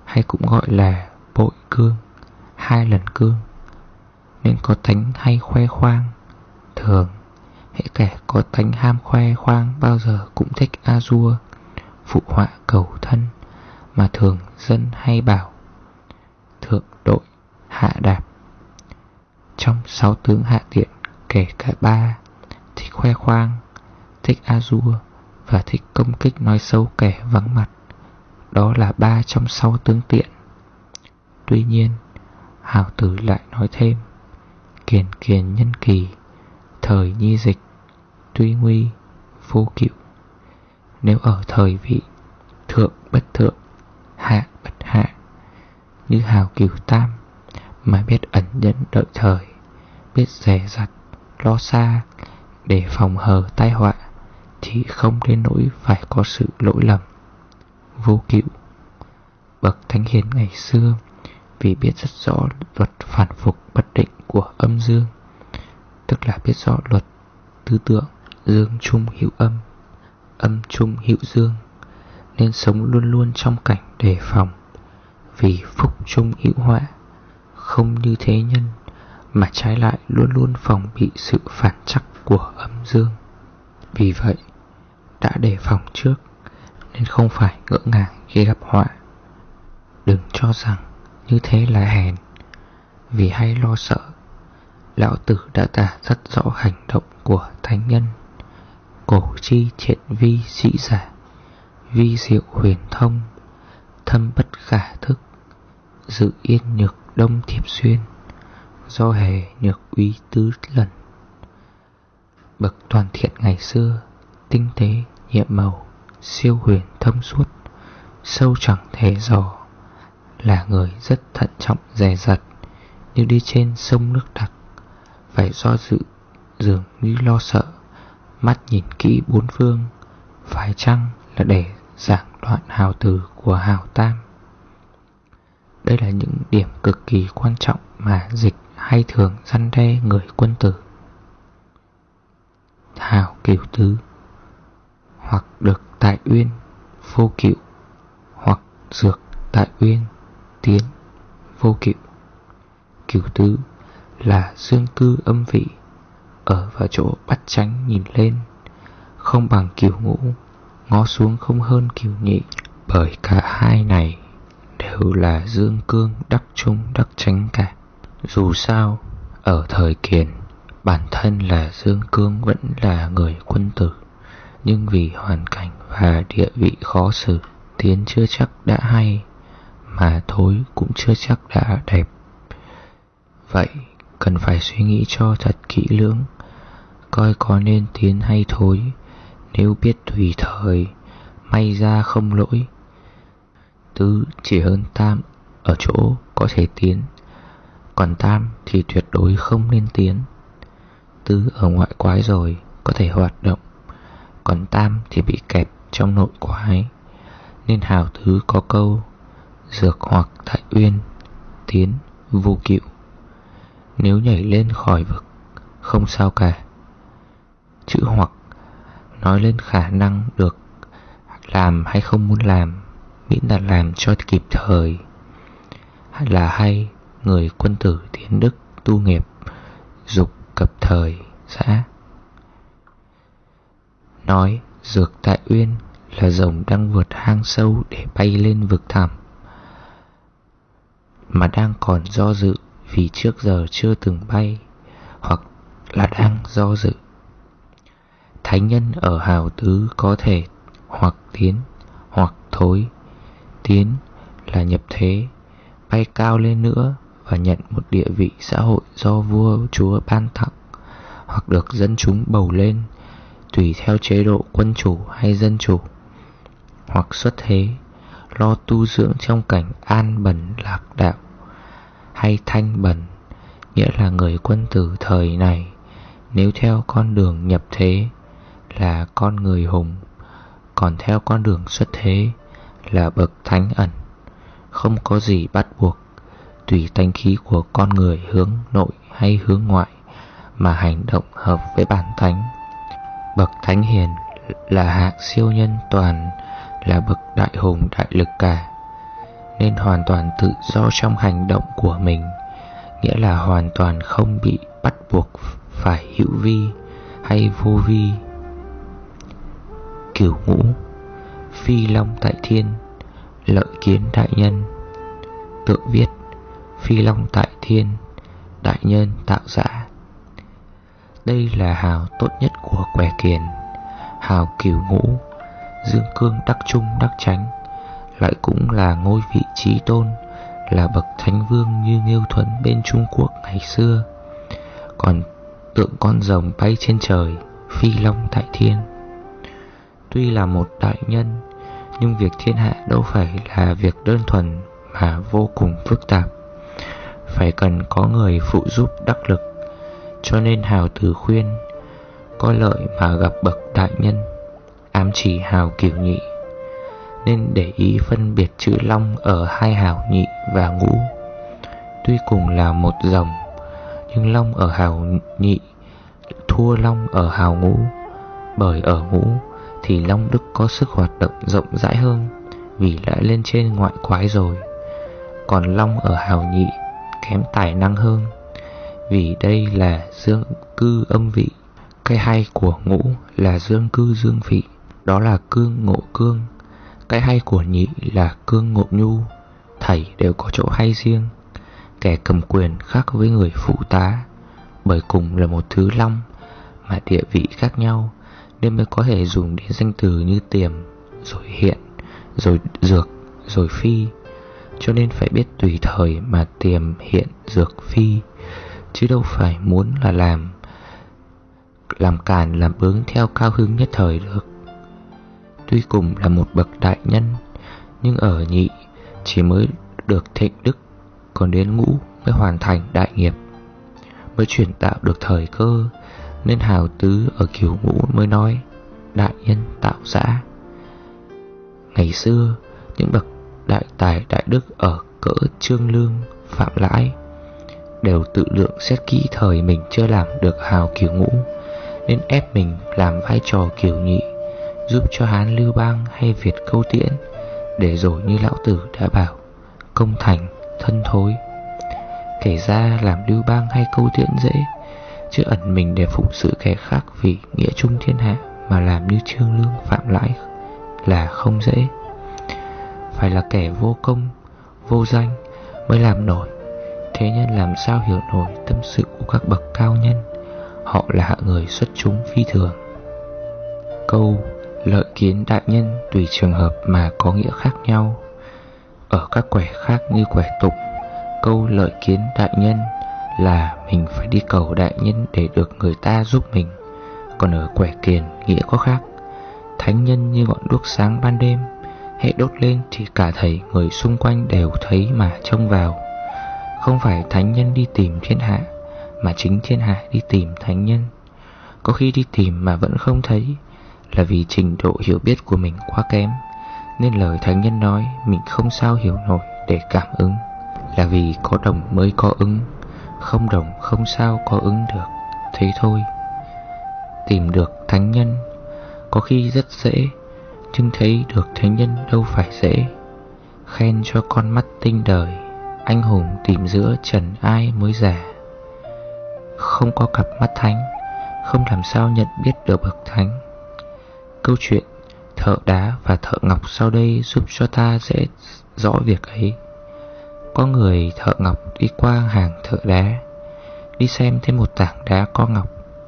Hay cũng gọi là bội cương, Hai lần cương. Nên có tánh hay khoe khoang, Thường Hệ kẻ có tánh ham khoe khoang Bao giờ cũng thích A-dua Phụ họa cầu thân, Mà thường dân hay bảo, Thượng đội, hạ đạp. Trong sáu tướng hạ tiện, Kể cả ba, Thích khoe khoang, Thích A-dua Và thích công kích nói xấu kẻ vắng mặt. Đó là ba trong sáu tướng tiện. Tuy nhiên Hào tử lại nói thêm, Kiền kiền nhân kỳ, Thời nhi dịch, Tuy nguy vô cựu. Nếu ở thời vị, Thượng bất thượng, Hạ bất hạ, Như hào cửu tam Mà biết ẩn nhẫn đợi thời, Biết rẻ rặt, Lo xa Để phòng hờ tai họa, Thì không đến nỗi phải có sự lỗi lầm. Vô cựu Bậc thánh hiền ngày xưa, Vì biết rất rõ luật phản phục bất định của âm dương, Tức là biết rõ luật tư tưởng, dương trung hữu âm Âm trung hữu dương, Nên sống luôn luôn trong cảnh đề phòng, Vì phúc trung hữu họa. Không như thế nhân Mà trái lại luôn luôn phòng bị sự phản chắc của âm dương. Vì vậy, Đã đề phòng trước nên không phải ngỡ ngàng khi gặp họa. Đừng cho rằng như thế là hèn Vì hay lo sợ. Lão Tử đã tả rất rõ hành động của thánh nhân. Cổ chi thiện vi sĩ giả Vi diệu huyền thông Thâm bất khả thức Dự yên nhược đông thiệp xuyên Do hề nhược uy tứ lần. Bậc toàn thiện ngày xưa Tinh tế, nhiệm màu Siêu huyền thâm suốt, Sâu chẳng thể dò, Là người rất thận trọng, dè dặt, Như đi trên sông nước đặc, phải do dự, Dường như lo sợ, Mắt nhìn kỹ bốn phương, Phải chăng là để giảng đoạn hào từ của hào tam? Đây là những điểm cực kỳ quan trọng Mà dịch hay thường răn đe người quân tử. Hào kiều tứ, hoặc được tại uyên, vô cựu hoặc dược tại uyên, tiến, vô cựu cửu tứ là dương cư âm vị, ở vào chỗ bắt tránh nhìn lên, không bằng cửu ngũ, ngó xuống không hơn cửu nhị. Bởi cả hai này đều là dương cương đắc trung đắc tránh cả. Dù sao, ở thời kiền, bản thân là dương cương vẫn là người quân tử nhưng vì hoàn cảnh và địa vị khó xử, tiến chưa chắc đã hay, mà thối cũng chưa chắc đã đẹp. Vậy cần phải suy nghĩ cho thật kỹ lưỡng, coi có nên tiến hay thối, nếu biết tùy thời, may ra không lỗi. Tứ chỉ hơn tam ở chỗ có thể tiến, còn tam thì tuyệt đối không nên tiến. Tứ ở ngoại quái rồi Có thể hoạt động còn tam thì bị kẹt trong nội quái Nên hào thứ có câu, Dược hoặc tại uyên, Tiến vô cựu. Nếu nhảy lên khỏi vực, Không sao cả. Chữ hoặc, Nói lên khả năng được Làm hay không muốn làm, Miễn là làm cho kịp thời. Là hay, Người quân tử tiến đức, tu nghiệp, Dục, cập thời, xã. Nói, dược tại uyên là rồng đang vượt hang sâu để bay lên vực thẳm. Mà đang còn do dự vì trước giờ chưa từng bay, Hoặc là đang do dự. Thánh nhân ở hào tứ có thể hoặc tiến, hoặc thối. Tiến là nhập thế, Bay cao lên nữa và nhận một địa vị xã hội do vua, chúa ban tặng, hoặc được dân chúng bầu lên tùy theo chế độ quân chủ hay dân chủ hoặc xuất thế, lo tu dưỡng trong cảnh an bẩn lạc đạo hay thanh bẩn, nghĩa là người quân tử thời này, nếu theo con đường nhập thế là con người hùng, còn theo con đường xuất thế là bậc thánh ẩn không có gì bắt buộc, tùy tánh khí của con người hướng nội hay hướng ngoại mà hành động hợp với bản thánh. Bậc thánh hiền là hạng siêu nhân toàn, là bậc đại hùng đại lực cả, nên hoàn toàn tự do trong hành động của mình, nghĩa là hoàn toàn không bị bắt buộc phải hữu vi hay vô vi. Cửu ngũ, phi long tại thiên, lợi kiến đại nhân, tự viết Phi Long tại thiên Đại nhân tạo giả đây là hào tốt nhất của quẻ kiền. Hào cửu ngũ, Dương cương đắc trung đắc tránh Lại cũng là ngôi vị trí tôn, Là bậc thánh vương như Nghiêu Thuấn bên Trung Quốc ngày xưa. Còn tượng con rồng bay trên trời, Phi Long tại thiên. Tuy là một đại nhân, Nhưng việc thiên hạ đâu phải là việc đơn thuần Mà vô cùng phức tạp. Phải cần có người phụ giúp đắc lực cho nên Hào Tử khuyên, Có lợi mà gặp bậc đại nhân, Ám chỉ Hào Kiều Nhị, Nên để ý phân biệt chữ Long Ở hai Hào Nhị và Ngũ. Tuy cùng là một dòng, Nhưng Long ở Hào Nhị, Thua Long ở Hào Ngũ. Bởi ở Ngũ Thì Long Đức có sức hoạt động rộng rãi hơn, Vì đã lên trên ngoại quái rồi. Còn Long ở Hào Nhị kém tài năng hơn. Vì đây là dương cư âm vị. Cái hay của ngũ là dương cư dương vị, Đó là cương ngộ cương. Cái hay của nhị là cương ngộ nhu Thầy đều có chỗ hay riêng. Kẻ cầm quyền khác với người phụ tá, Bởi cùng là một thứ long Mà địa vị khác nhau, Nên mới có thể dùng đến danh từ như tiềm, Rồi hiện, Rồi dược, Rồi phi. Cho nên phải biết tùy thời mà tiềm, hiện, dược, phi. Chứ đâu phải muốn là làm Làm càn làm bướng theo cao hứng nhất thời được. Tuy cùng là một bậc đại nhân Nhưng ở nhị chỉ mới được thịnh đức Còn đến ngũ mới hoàn thành đại nghiệp Mới chuyển tạo được thời cơ Nên hào tứ ở kiểu ngũ mới nói Đại nhân tạo giã. Ngày xưa những bậc đại tài đại đức ở cỡ trương lương, phạm lãi Đều tự lượng xét kỹ thời mình chưa làm được hào kiều ngũ Nên ép mình làm vai trò kiểu nhị Giúp cho Hán Lưu Bang hay Việt câu tiễn Để rồi như lão tử đã bảo Công thành, thân thối. Kể ra làm Lưu Bang hay câu tiễn dễ Chứ ẩn mình để phụng sự kẻ khác Vì nghĩa chung thiên hạ Mà làm như trương lương phạm lãi Là không dễ. Phải là kẻ vô công Vô danh mới làm nổi. Thế nhân làm sao hiểu nổi tâm sự của các bậc cao nhân? Họ là hạ người xuất chúng phi thường. Câu, lợi kiến đại nhân tùy trường hợp mà có nghĩa khác nhau. Ở các quẻ khác như quẻ tục, Câu lợi kiến đại nhân là mình phải đi cầu đại nhân để được người ta giúp mình. Còn ở quẻ kiền, nghĩa có khác. Thánh nhân như ngọn đuốc sáng ban đêm Hệ đốt lên thì cả thầy người xung quanh đều thấy mà trông vào. Không phải thánh nhân đi tìm thiên hạ, Mà chính thiên hạ đi tìm thánh nhân. Có khi đi tìm mà vẫn không thấy, Là vì trình độ hiểu biết của mình quá kém, Nên lời thánh nhân nói mình không sao hiểu nổi để cảm ứng. Là vì có đồng mới có ứng, Không đồng không sao có ứng được. Thế thôi. Tìm được thánh nhân, Có khi rất dễ, nhưng thấy được thánh nhân đâu phải dễ. Khen cho con mắt tinh đời. Anh hùng tìm giữa trần ai mới rẻ. Không có cặp mắt thánh Không làm sao nhận biết được bậc thánh Câu chuyện thợ đá và thợ ngọc sau đây giúp cho ta dễ rõ việc ấy Có người thợ ngọc đi qua hàng thợ đá Đi xem thấy một tảng đá có ngọc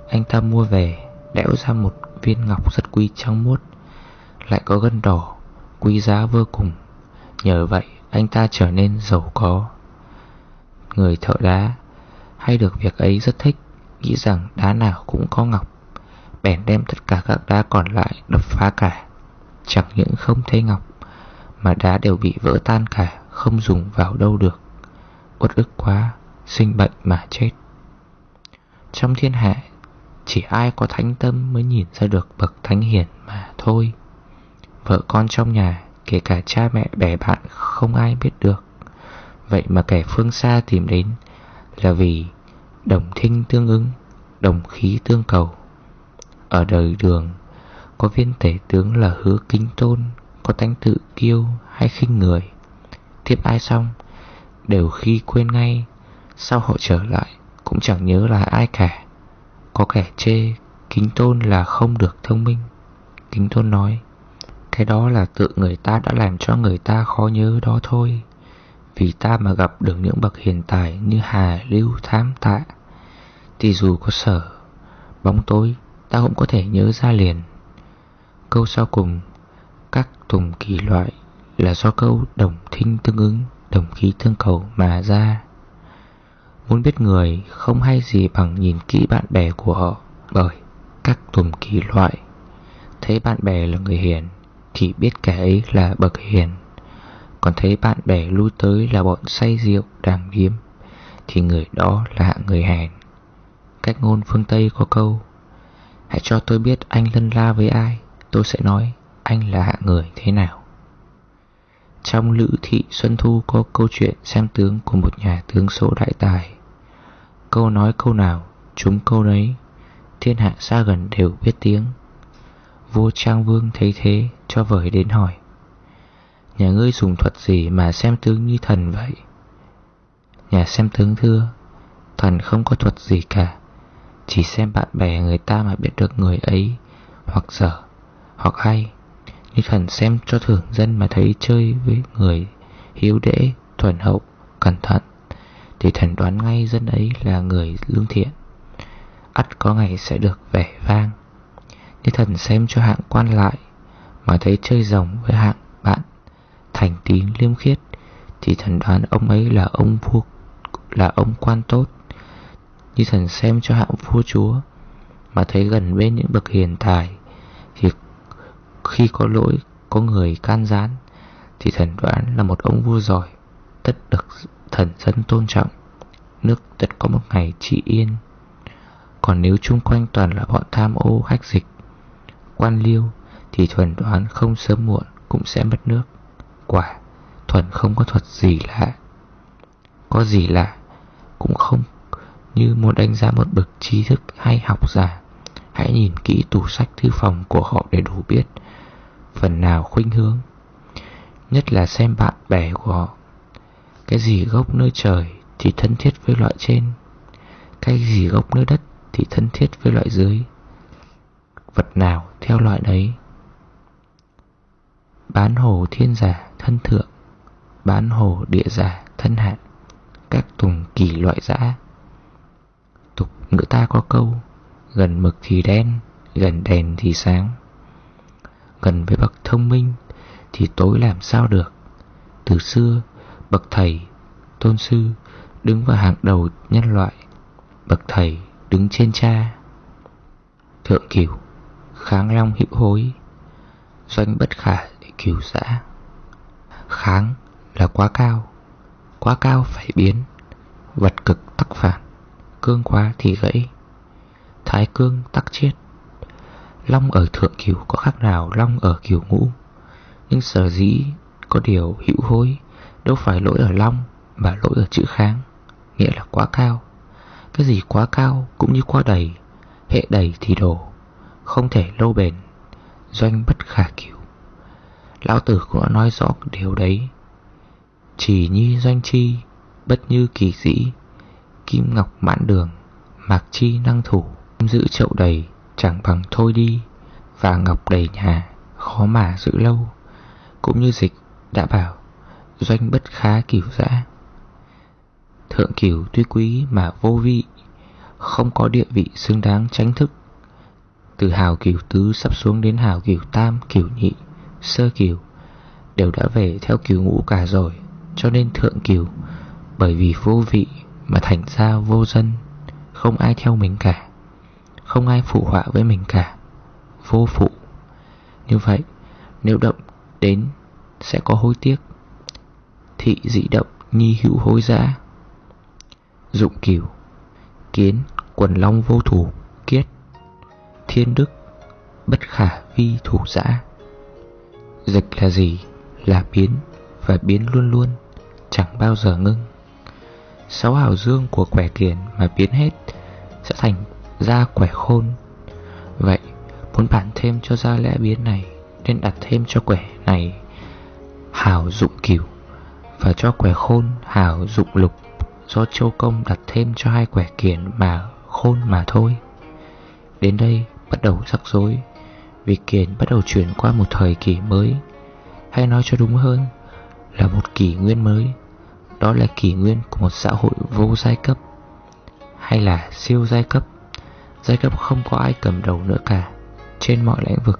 Anh ta mua về đẽo ra một viên ngọc rất quý trắng muốt lại có gân đỏ, quý giá vô cùng. Nhờ vậy anh ta trở nên giàu có. Người thợ đá hay được việc ấy rất thích, nghĩ rằng đá nào cũng có ngọc. Bèn đem tất cả các đá còn lại đập phá cả. Chẳng những không thấy ngọc, mà đá đều bị vỡ tan cả, không dùng vào đâu được. Uất ức quá, sinh bệnh mà chết. Trong thiên hạ, chỉ ai có thánh tâm mới nhìn ra được bậc thánh hiển mà thôi. Vợ con trong nhà Kể cả cha mẹ bè bạn Không ai biết được Vậy mà kẻ phương xa tìm đến Là vì đồng thinh tương ứng, Đồng khí tương cầu. Ở đời đường, Có viên tể tướng là hứa kính tôn, Có tánh tự kiêu hay khinh người. Tiếp ai xong, Đều khi quên ngay, Sau họ trở lại Cũng chẳng nhớ là ai cả. Có kẻ chê Kính tôn là không được thông minh. Kính tôn nói, cái đó là tự người ta đã làm cho người ta khó nhớ đó thôi. Vì ta mà gặp được những bậc hiền tài như Hà, Lưu, Thám, Tạ. Thì dù có sở, bóng tối, ta cũng có thể nhớ ra liền. Câu sau cùng, các tùng kỳ loại là do câu đồng thinh tương ứng, đồng khí tương cầu mà ra. Muốn biết người không hay gì bằng nhìn kỹ bạn bè của họ Bởi các tùng kỳ loại Thấy bạn bè là người hiền thì biết kẻ ấy là bậc hiền. Còn thấy bạn bè lui tới là bọn say rượu đàng điếm Thì người đó là hạng người hèn Cách ngôn phương Tây có câu Hãy cho tôi biết anh lân la với ai Tôi sẽ nói anh là hạng người thế nào. Trong Lữ Thị Xuân Thu có câu chuyện xem tướng của một nhà tướng số đại tài. Câu nói câu nào, chúng câu đấy Thiên hạ xa gần đều biết tiếng. Vua Trang Vương thấy thế cho vời đến hỏi Nhà ngươi dùng thuật gì mà xem tướng như thần vậy? Nhà xem tướng thưa Thần không có thuật gì cả. Chỉ xem bạn bè người ta mà biết được người ấy Hoặc dở Hoặc hay. Như thần xem cho thường dân mà thấy chơi với người Hiếu đễ, thuần hậu, cẩn thận Thì thần đoán ngay dân ấy là người lương thiện. Ắt có ngày sẽ được vẻ vang. Như thần xem cho hạng quan lại mà thấy chơi rồng với hạng thành tín liêm khiết, thì thần đoán ông ấy là ông vua, là ông quan tốt. Như thần xem cho hạng vua chúa, mà thấy gần bên những bậc hiền tài, thì khi có lỗi, có người can gián, thì thần đoán là một ông vua giỏi, tất được thần dân tôn trọng. Nước tất có một ngày trị yên. Còn nếu chung quanh toàn là bọn tham ô khách dịch, quan liêu, thì Thuần đoán không sớm muộn cũng sẽ mất nước. Quả, Thuần không có thuật gì lạ. Có gì lạ Cũng không như muốn đánh giá một bậc trí thức hay học giả. Hãy nhìn kỹ tủ sách thư phòng của họ để đủ biết Phần nào khuynh hướng, Nhất là xem bạn bè của họ. Cái gì gốc nơi trời thì thân thiết với loại trên. Cái gì gốc nơi đất thì thân thiết với loại dưới. Vật nào theo loại đấy? Bán hồ thiên giả thân thượng, Bán hồ địa giả thân hạ Các tùng kỳ loại dã Tục ngữ ta có câu, Gần mực thì đen, Gần đèn thì sáng. Gần với bậc thông minh Thì tối làm sao được. Từ xưa, Bậc thầy, Tôn sư Đứng vào hàng đầu nhân loại, Bậc thầy đứng trên cha. Thượng cửu Kháng long hữu hối, Doanh bất khả cửu giã. Kháng là quá cao. Quá cao phải biến. Vật cực tắc phản Cương quá thì gãy. Thái cương tắc chết. Long ở thượng cửu, có khác nào Long ở cửu ngũ? Nhưng sở dĩ có điều hữu hối, Đâu phải lỗi ở Long Mà lỗi ở chữ kháng, Nghĩa là quá cao. Cái gì quá cao cũng như quá đầy, Hệ đầy thì đổ, Không thể lâu bền. Doanh bất khả cửu. Lão tử có nói rõ điều đấy. Chỉ nhi doanh chi, Bất như kỳ dĩ, Kim ngọc mãn đường, Mạc chi năng thủ Giữ chậu đầy, chẳng bằng thôi đi, Và ngọc đầy nhà, Khó mà giữ lâu. Cũng như dịch đã bảo, Doanh bất khá kiểu dã. Thượng kiểu tuy quý mà vô vị, Không có địa vị xứng đáng tránh thức. Từ hào kiểu tứ sắp xuống đến hào kiểu tam, kiểu nhị. Sơ cửu Đều đã về theo cửu ngũ cả rồi, Cho nên thượng cửu Bởi vì vô vị mà thành ra vô dân, Không ai theo mình cả, Không ai phụ họa với mình cả, Vô phụ. Như vậy, nếu động đến Sẽ có hối tiếc. Thị dị động nhi hữu hối dã. Dụng cửu Kiến quần long vô thủ, Kiết. Thiên đức Bất khả vi thủ giã. Dịch là gì? Là biến, Và biến luôn luôn, Chẳng bao giờ ngưng. Sáu hào dương của quẻ kiển mà biến hết, Sẽ thành ra quẻ khôn. Vậy, muốn bản thêm cho ra lẽ biến này, Nên đặt thêm cho quẻ này Hào dụng cửu, Và cho quẻ khôn hào dụng lục. Do châu công đặt thêm cho hai quẻ kiển mà khôn mà thôi. Đến đây, bắt đầu rắc rối. Vì kiền bắt đầu chuyển qua một thời kỳ mới Hay nói cho đúng hơn Là một kỷ nguyên mới. Đó là kỷ nguyên của một xã hội vô giai cấp Hay là siêu giai cấp. Giai cấp không có ai cầm đầu nữa cả. Trên mọi lĩnh vực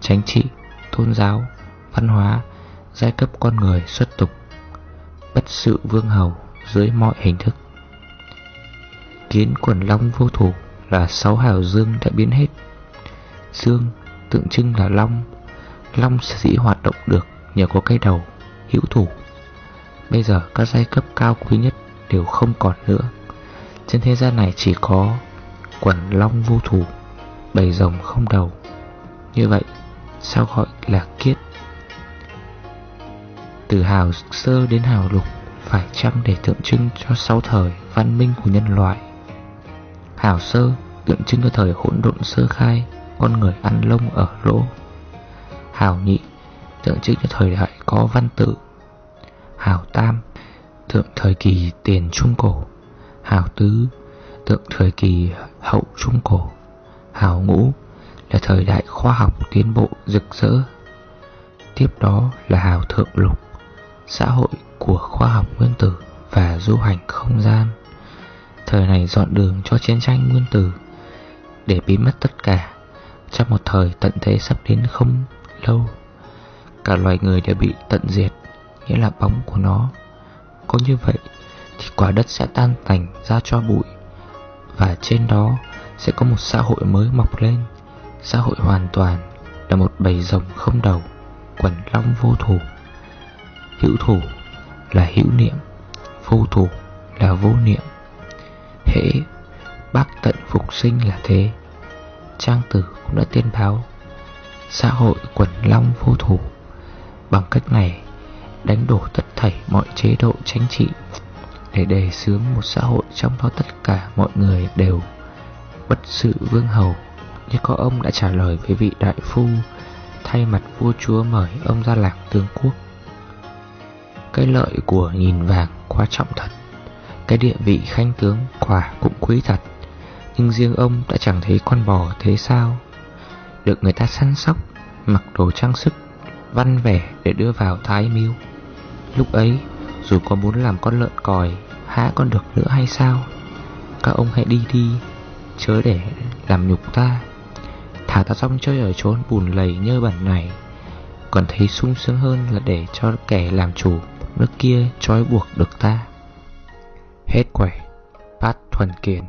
Chính trị, tôn giáo, văn hóa Giai cấp con người xuất tục Bất sự vương hầu dưới mọi hình thức. Kiến quần long vô thủ là sáu hào dương đã biến hết. Dương tượng trưng là long. Long sở dĩ hoạt động được nhờ có cây đầu, hữu thủ. Bây giờ các giai cấp cao quý nhất đều không còn nữa. Trên thế gian này chỉ có quần long vô thủ, Bầy rồng không đầu. Như vậy, sao gọi là kiết? Từ hào sơ đến hào lục, Phải chăng để tượng trưng cho sáu thời văn minh của nhân loại? Hào sơ, tượng trưng cho thời hỗn độn sơ khai. Con người ăn lông ở lỗ. Hào nhị, tượng trưng cho thời đại có văn tự. Hào Tam, Tượng thời kỳ tiền Trung Cổ. Hào Tứ, Tượng thời kỳ hậu Trung Cổ. Hào Ngũ là thời đại khoa học tiến bộ rực rỡ. Tiếp đó là Hào Thượng Lục, Xã hội của khoa học nguyên tử và du hành không gian. Thời này dọn đường cho chiến tranh nguyên tử Để biến mất tất cả. Trong một thời tận thế sắp đến không lâu, Cả loài người đều bị tận diệt, nghĩa là bóng của nó. Có như vậy thì quả đất sẽ tan tành ra cho bụi, Và trên đó sẽ có một xã hội mới mọc lên. Xã hội hoàn toàn là một bầy rồng không đầu, Quần long vô thủ. Hữu thủ là hữu niệm, Vô thủ là vô niệm. Hễ bác tận phục sinh là thế. Trang tử cũng đã tiên báo, Xã hội quần long vô thủ. Bằng cách này, đánh đổ tất thảy mọi chế độ chính trị, để đề xướng một xã hội trong đó tất cả mọi người đều bất sự vương hầu. Như có ông đã trả lời với vị đại phu, Thay mặt vua chúa mời ông ra lạc tướng quốc. Cái lợi của nghìn vàng quá trọng thật, Cái địa vị khanh tướng quả cũng quý thật. Nhưng riêng ông đã chẳng thấy con bò thế sao? Được người ta săn sóc, Mặc đồ trang sức, Văn vẻ để đưa vào thái miêu. Lúc ấy, Dù có muốn làm con lợn còi, Há con được nữa hay sao? Các ông hãy đi đi, Chớ để làm nhục ta. Thả ta xong chơi ở chốn bùn lầy nhơ bẩn này. Còn thấy sung sướng hơn là để cho kẻ làm chủ Nước kia trói buộc được ta. Hết quẻ. Bát Thuần Kiền